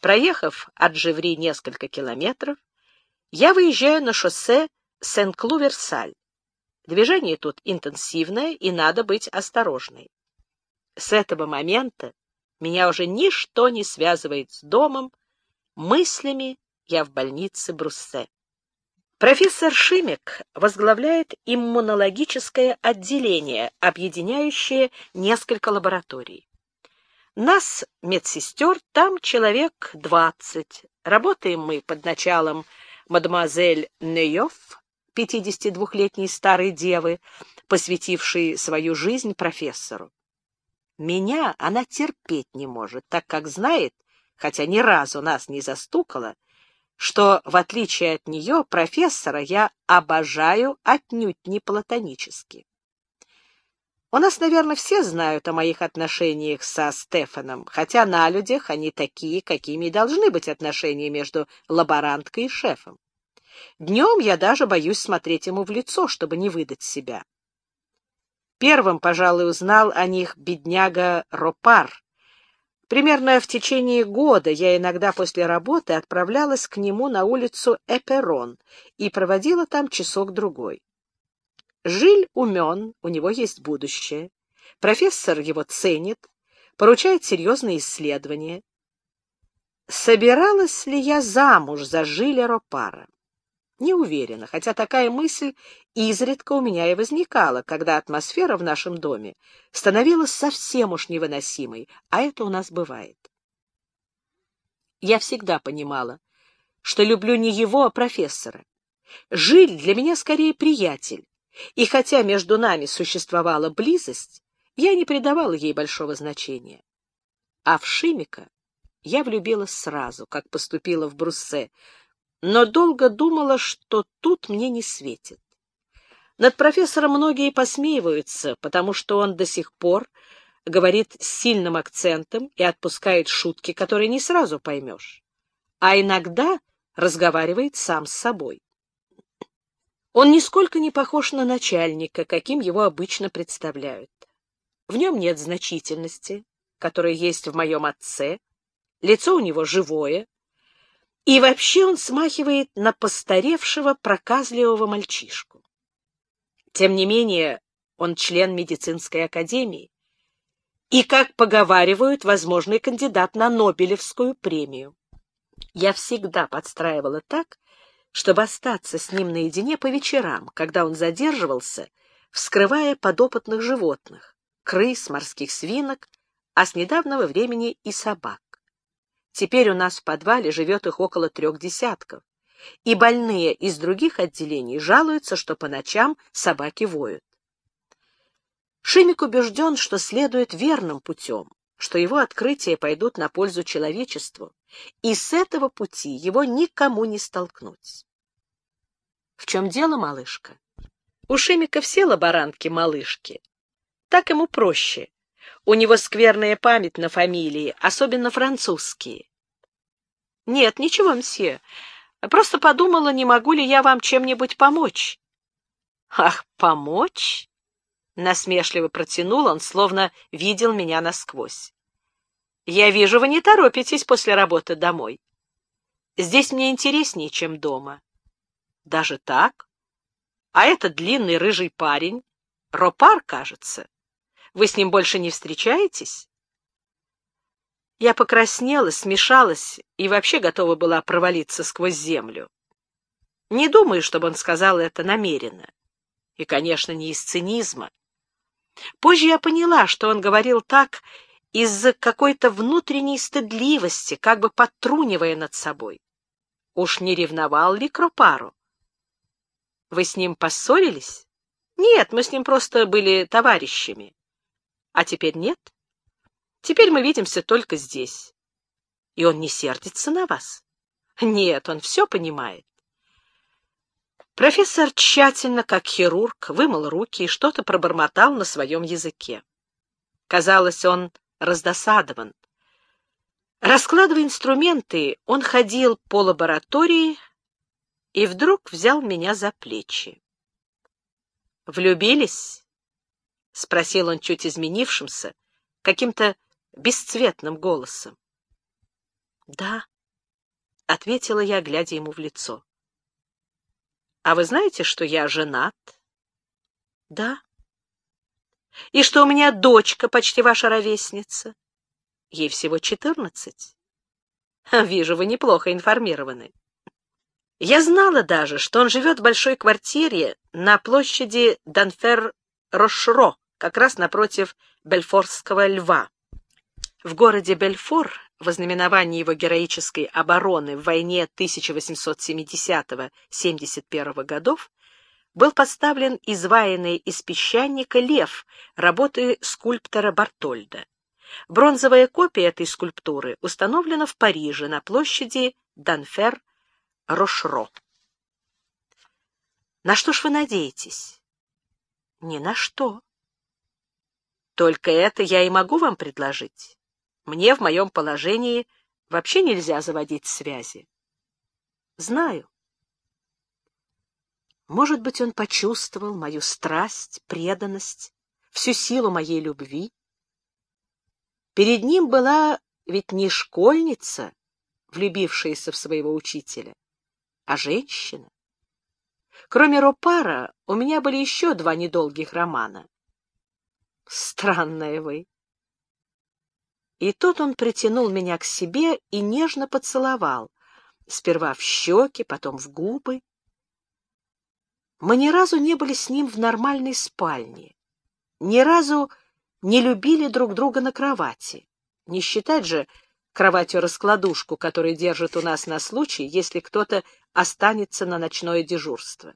Проехав от Живри несколько километров, я выезжаю на шоссе Сен-Клу-Версаль. Движение тут интенсивное, и надо быть осторожной. С этого момента меня уже ничто не связывает с домом, мыслями я в больнице Бруссе. Профессор Шимик возглавляет иммунологическое отделение, объединяющее несколько лабораторий. Нас, медсестер, там человек двадцать. Работаем мы под началом мадемуазель Нейов, 52-летней старой девы, посвятившей свою жизнь профессору. Меня она терпеть не может, так как знает, хотя ни разу нас не застукала, что, в отличие от нее, профессора я обожаю отнюдь не платонически. У нас, наверное, все знают о моих отношениях со Стефаном, хотя на людях они такие, какими и должны быть отношения между лаборанткой и шефом. Днем я даже боюсь смотреть ему в лицо, чтобы не выдать себя. Первым, пожалуй, узнал о них бедняга Ропар, Примерно в течение года я иногда после работы отправлялась к нему на улицу Эперон и проводила там часок-другой. Жиль умен, у него есть будущее. Профессор его ценит, поручает серьезные исследования. Собиралась ли я замуж за Жиля Ропара? Не уверена, хотя такая мысль изредка у меня и возникала, когда атмосфера в нашем доме становилась совсем уж невыносимой, а это у нас бывает. Я всегда понимала, что люблю не его, а профессора. Жиль для меня скорее приятель, и хотя между нами существовала близость, я не придавала ей большого значения. А в Шимика я влюбилась сразу, как поступила в Бруссе, но долго думала, что тут мне не светит. Над профессором многие посмеиваются, потому что он до сих пор говорит с сильным акцентом и отпускает шутки, которые не сразу поймешь, а иногда разговаривает сам с собой. Он нисколько не похож на начальника, каким его обычно представляют. В нем нет значительности, которая есть в моем отце, лицо у него живое, и вообще он смахивает на постаревшего проказливого мальчишку. Тем не менее, он член медицинской академии и, как поговаривают, возможный кандидат на Нобелевскую премию. Я всегда подстраивала так, чтобы остаться с ним наедине по вечерам, когда он задерживался, вскрывая подопытных животных, крыс, морских свинок, а с недавнего времени и собак. Теперь у нас в подвале живет их около трех десятков, и больные из других отделений жалуются, что по ночам собаки воют. Шимик убежден, что следует верным путем, что его открытия пойдут на пользу человечеству, и с этого пути его никому не столкнуть. В чем дело, малышка? У Шимика все лаборантки малышки. Так ему проще. У него скверная память на фамилии, особенно французские. Нет, ничего, мсье. Просто подумала, не могу ли я вам чем-нибудь помочь. Ах, помочь? Насмешливо протянул он, словно видел меня насквозь. Я вижу, вы не торопитесь после работы домой. Здесь мне интереснее, чем дома. Даже так? А этот длинный рыжий парень, Ропар, кажется. Вы с ним больше не встречаетесь? Я покраснела, смешалась и вообще готова была провалиться сквозь землю. Не думаю, чтобы он сказал это намеренно. И, конечно, не из цинизма. Позже я поняла, что он говорил так из-за какой-то внутренней стыдливости, как бы подтрунивая над собой. Уж не ревновал ли Кропару? Вы с ним поссорились? Нет, мы с ним просто были товарищами. А теперь нет? Теперь мы видимся только здесь. И он не сердится на вас? Нет, он все понимает. Профессор тщательно, как хирург, вымыл руки и что-то пробормотал на своем языке. Казалось, он раздосадован. Раскладывая инструменты, он ходил по лаборатории и вдруг взял меня за плечи. «Влюбились?» — спросил он чуть изменившимся, каким-то бесцветным голосом. Да, — ответила я, глядя ему в лицо. А вы знаете, что я женат? Да. И что у меня дочка, почти ваша ровесница? Ей всего четырнадцать. Вижу, вы неплохо информированы. Я знала даже, что он живет в большой квартире на площади Данфер-Рошро, как раз напротив Бельфорского льва. В городе Бельфор, в ознаменовании его героической обороны в войне 1870-71 годов, был поставлен изваянный из песчаника лев работы скульптора Бартольда. Бронзовая копия этой скульптуры установлена в Париже на площади Данфер-Рошро. На что ж вы надеетесь? Ни на что. Только это я и могу вам предложить. Мне в моем положении вообще нельзя заводить связи. Знаю. Может быть, он почувствовал мою страсть, преданность, всю силу моей любви. Перед ним была ведь не школьница, влюбившаяся в своего учителя, а женщина. Кроме Ропара, у меня были еще два недолгих романа. Странная вы. И тут он притянул меня к себе и нежно поцеловал, сперва в щеки, потом в губы. Мы ни разу не были с ним в нормальной спальне, ни разу не любили друг друга на кровати. Не считать же кроватью-раскладушку, которую держит у нас на случай, если кто-то останется на ночное дежурство.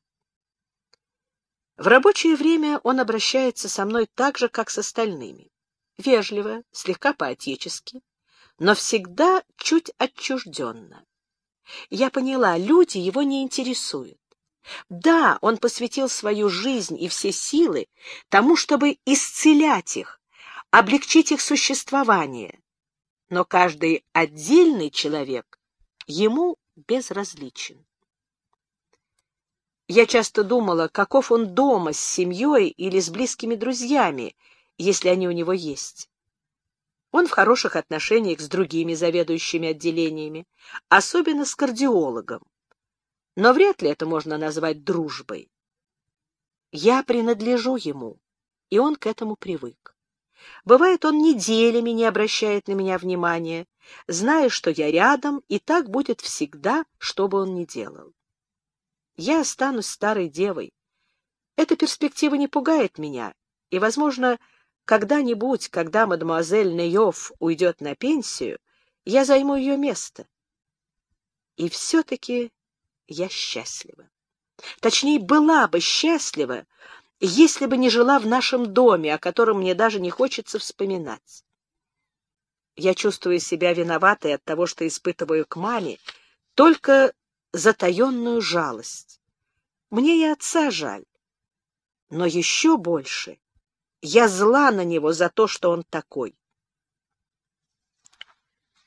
В рабочее время он обращается со мной так же, как с остальными. Вежливо, слегка поотечески, но всегда чуть отчужденно. Я поняла, люди его не интересуют. Да, он посвятил свою жизнь и все силы тому, чтобы исцелять их, облегчить их существование. Но каждый отдельный человек ему безразличен. Я часто думала, каков он дома с семьей или с близкими друзьями, если они у него есть. Он в хороших отношениях с другими заведующими отделениями, особенно с кардиологом но вряд ли это можно назвать дружбой. Я принадлежу ему, и он к этому привык. Бывает, он неделями не обращает на меня внимания, зная, что я рядом, и так будет всегда, что бы он ни делал. Я останусь старой девой. Эта перспектива не пугает меня, и, возможно, когда-нибудь, когда мадемуазель Нейов уйдет на пенсию, я займу ее место. И все-таки я счастлива. Точнее, была бы счастлива, если бы не жила в нашем доме, о котором мне даже не хочется вспоминать. Я чувствую себя виноватой от того, что испытываю к маме только затаенную жалость. Мне и отца жаль. Но еще больше я зла на него за то, что он такой.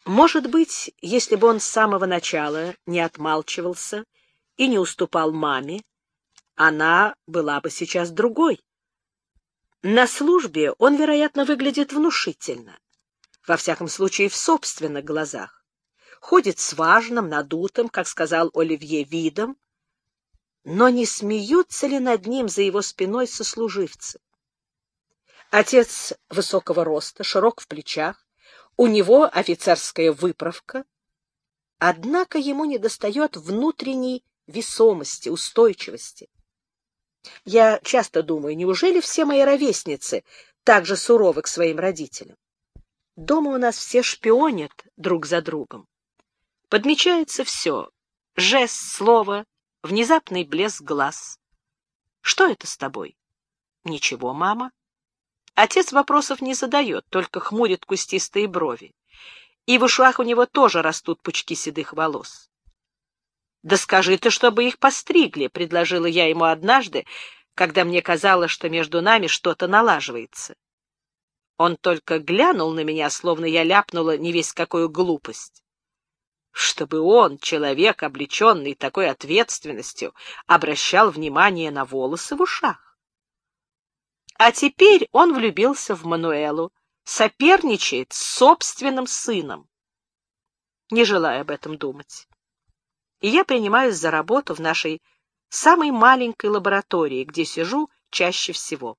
Может быть, если бы он с самого начала не отмалчивался и не уступал маме, она была бы сейчас другой. На службе он, вероятно, выглядит внушительно, во всяком случае в собственных глазах. Ходит с важным, надутым, как сказал Оливье, видом, но не смеются ли над ним за его спиной сослуживцы? Отец высокого роста, широк в плечах, у него офицерская выправка, однако ему недостает внутренней весомости, устойчивости. Я часто думаю, неужели все мои ровесницы так же суровы к своим родителям? Дома у нас все шпионят друг за другом. Подмечается все — жест, слово, внезапный блеск глаз. Что это с тобой? Ничего, мама. Отец вопросов не задает, только хмурит кустистые брови. И в ушах у него тоже растут пучки седых волос. «Да скажи ты, чтобы их постригли», — предложила я ему однажды, когда мне казалось, что между нами что-то налаживается. Он только глянул на меня, словно я ляпнула не весь какую глупость. Чтобы он, человек, облеченный такой ответственностью, обращал внимание на волосы в ушах. А теперь он влюбился в Мануэлу, соперничает с собственным сыном. не желаю об этом думать. И я принимаюсь за работу в нашей самой маленькой лаборатории, где сижу чаще всего.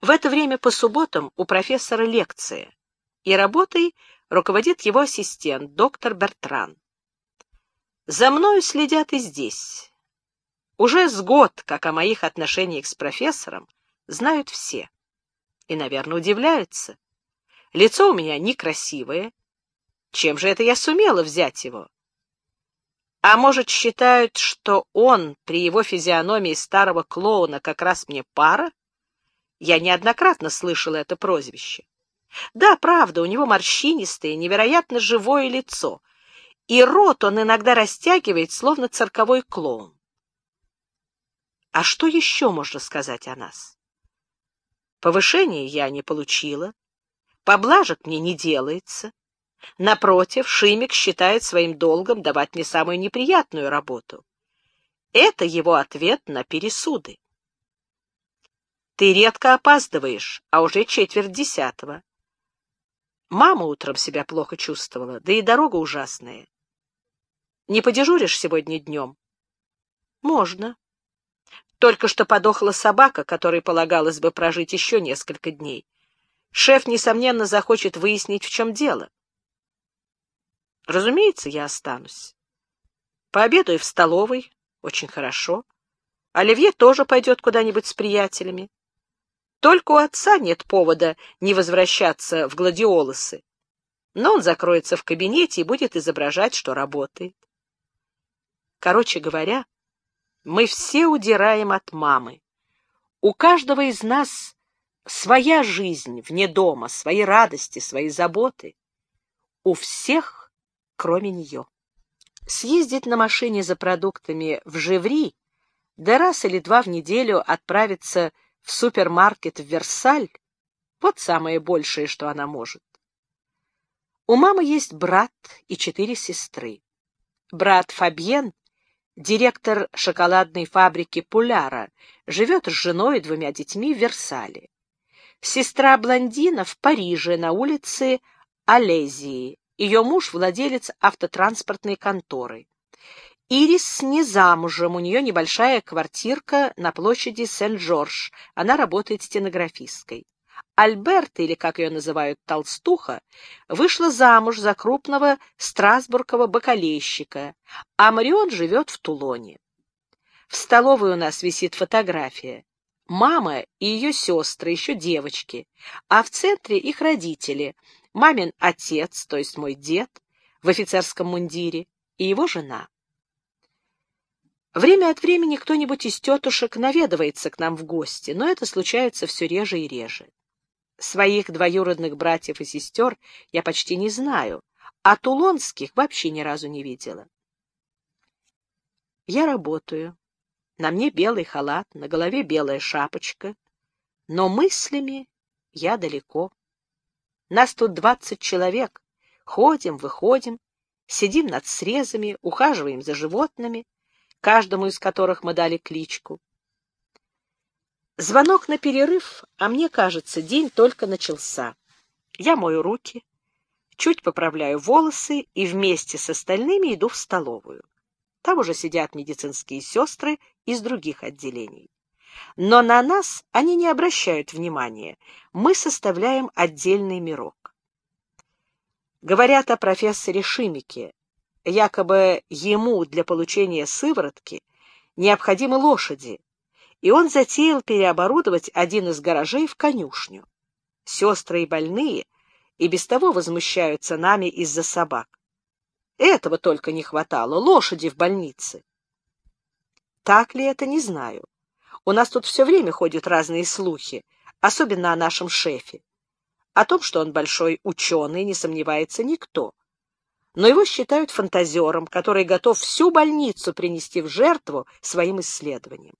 В это время по субботам у профессора лекция, и работой руководит его ассистент, доктор Бертран. За мною следят и здесь. Уже с год, как о моих отношениях с профессором, знают все. И, наверное, удивляются. Лицо у меня некрасивое. Чем же это я сумела взять его? А может, считают, что он при его физиономии старого клоуна как раз мне пара? Я неоднократно слышала это прозвище. Да, правда, у него морщинистое, невероятно живое лицо, и рот он иногда растягивает, словно цирковой клоун. А что еще можно сказать о нас? Повышения я не получила, поблажек мне не делается. Напротив, Шимик считает своим долгом давать мне самую неприятную работу. Это его ответ на пересуды. Ты редко опаздываешь, а уже четверть десятого. Мама утром себя плохо чувствовала, да и дорога ужасная. Не подежуришь сегодня днем? Можно. Только что подохла собака, которой полагалось бы прожить еще несколько дней. Шеф, несомненно, захочет выяснить, в чем дело. Разумеется, я останусь. Пообедаю в столовой, очень хорошо. Оливье тоже пойдет куда-нибудь с приятелями. Только у отца нет повода не возвращаться в гладиолусы. Но он закроется в кабинете и будет изображать, что работает. Короче говоря, мы все удираем от мамы. У каждого из нас своя жизнь вне дома, свои радости, свои заботы. У всех, кроме нее. Съездить на машине за продуктами в Живри, да раз или два в неделю отправиться в супермаркет в Версаль — вот самое большее, что она может. У мамы есть брат и четыре сестры. Брат Фабьен директор шоколадной фабрики Пуляра, живет с женой и двумя детьми в Версале. Сестра блондина в Париже на улице Алезии. Ее муж — владелец автотранспортной конторы. Ирис не замужем, у нее небольшая квартирка на площади Сен-Жорж. Она работает стенографисткой. Альберта, или как ее называют толстуха, вышла замуж за крупного страсбургского бакалейщика, а Марион живет в Тулоне. В столовой у нас висит фотография. Мама и ее сестры, еще девочки, а в центре их родители, мамин отец, то есть мой дед, в офицерском мундире, и его жена. Время от времени кто-нибудь из тетушек наведывается к нам в гости, но это случается все реже и реже. Своих двоюродных братьев и сестер я почти не знаю, а тулонских вообще ни разу не видела. Я работаю. На мне белый халат, на голове белая шапочка. Но мыслями я далеко. Нас тут двадцать человек. Ходим, выходим, сидим над срезами, ухаживаем за животными, каждому из которых мы дали кличку. Звонок на перерыв, а мне кажется, день только начался. Я мою руки, чуть поправляю волосы и вместе с остальными иду в столовую. Там уже сидят медицинские сестры из других отделений. Но на нас они не обращают внимания. Мы составляем отдельный мирок. Говорят о профессоре Шимике. Якобы ему для получения сыворотки необходимы лошади, и он затеял переоборудовать один из гаражей в конюшню. Сестры и больные и без того возмущаются нами из-за собак. Этого только не хватало, лошади в больнице. Так ли это, не знаю. У нас тут все время ходят разные слухи, особенно о нашем шефе. О том, что он большой ученый, не сомневается никто. Но его считают фантазером, который готов всю больницу принести в жертву своим исследованиям.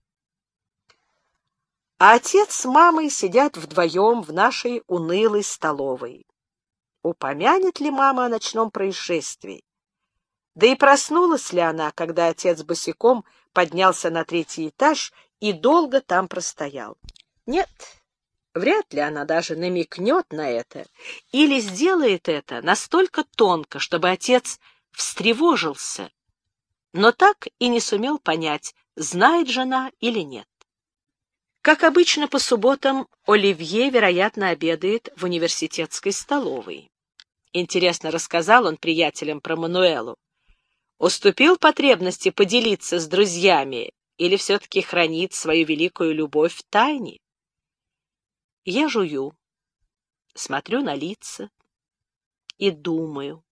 А отец с мамой сидят вдвоем в нашей унылой столовой. Упомянет ли мама о ночном происшествии? Да и проснулась ли она, когда отец босиком поднялся на третий этаж и долго там простоял? Нет, Вряд ли она даже намекнет на это или сделает это настолько тонко, чтобы отец встревожился, но так и не сумел понять, знает жена или нет. Как обычно по субботам, Оливье, вероятно, обедает в университетской столовой. Интересно рассказал он приятелям про Мануэлу. Уступил потребности поделиться с друзьями или все-таки хранит свою великую любовь в тайне? Я жую, смотрю на лица и думаю.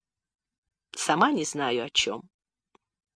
Сама не знаю о чем.